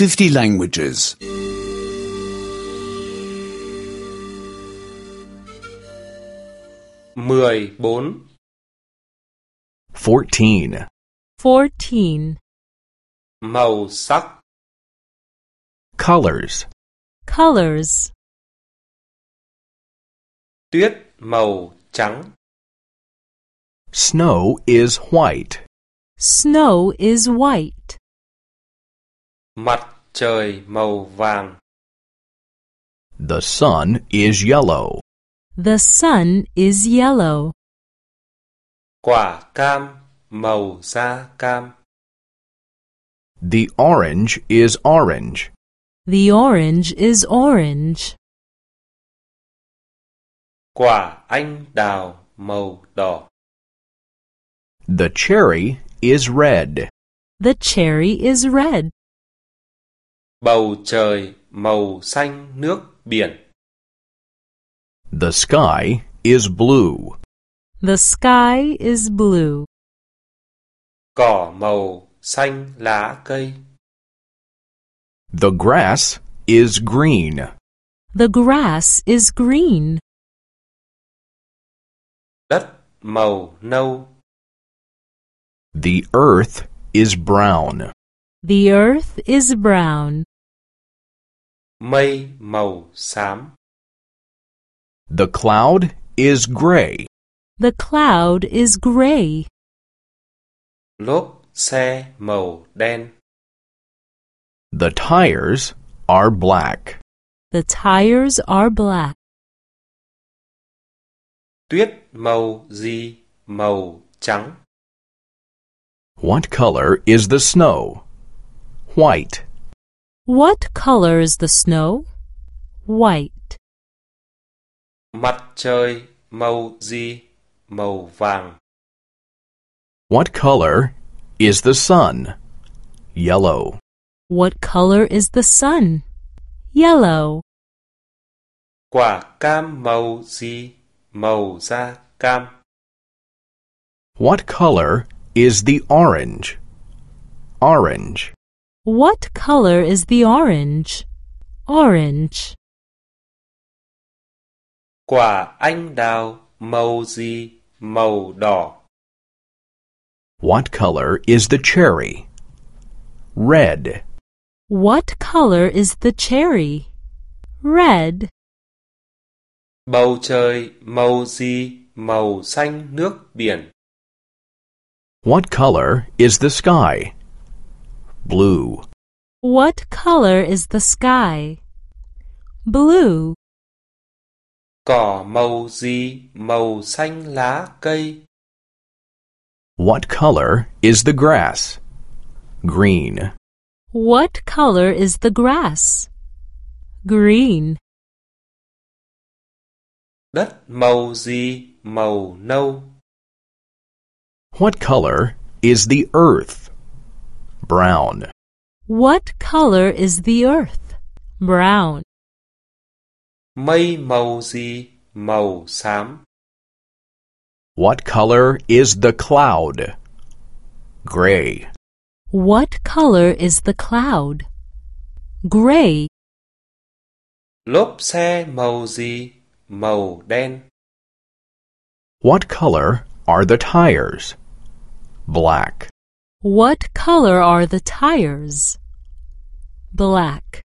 50 languages. 14 14. 14. màu sắc Colors. Colors. tuyết màu trắng Snow is white. Snow is white. Mặt trời màu vàng The sun is yellow. The sun is yellow. quả cam màu da cam The orange is orange. The orange is orange. quả anh đào màu đỏ The cherry is red. The cherry is red. Bầu trời màu xanh nước biển The sky is blue. The sky is blue. cỏ màu xanh lá cây The grass is green. The grass is green. đất màu nâu The earth is brown. The earth is brown. Mây màu xám The cloud is gray. The cloud is gray. lốp xe màu đen The tires are black. The tires are black. tuyết màu gì màu trắng What color is the snow? White. What color is the snow? White. mặt trời màu gì màu vàng What color is the sun? Yellow. What color is the sun? Yellow. quả cam màu gì màu da cam What color is the orange? Orange. What color is the orange? Orange. quả anh đào màu gì màu đỏ What color is the cherry? Red. What color is the cherry? Red. bầu trời màu gì màu xanh nước biển What color is the sky? Blue. What color is the sky? Blue. cỏ màu gì màu xanh lá cây What color is the grass? Green. What color is the grass? Green. đất màu gì màu nâu What color is the earth? Brown. What color is the earth? Brown. mây màu gì màu xám What color is the cloud? Gray. What color is the cloud? Gray. lốp xe màu gì màu đen What color are the tires? Black. What color are the tires? Black.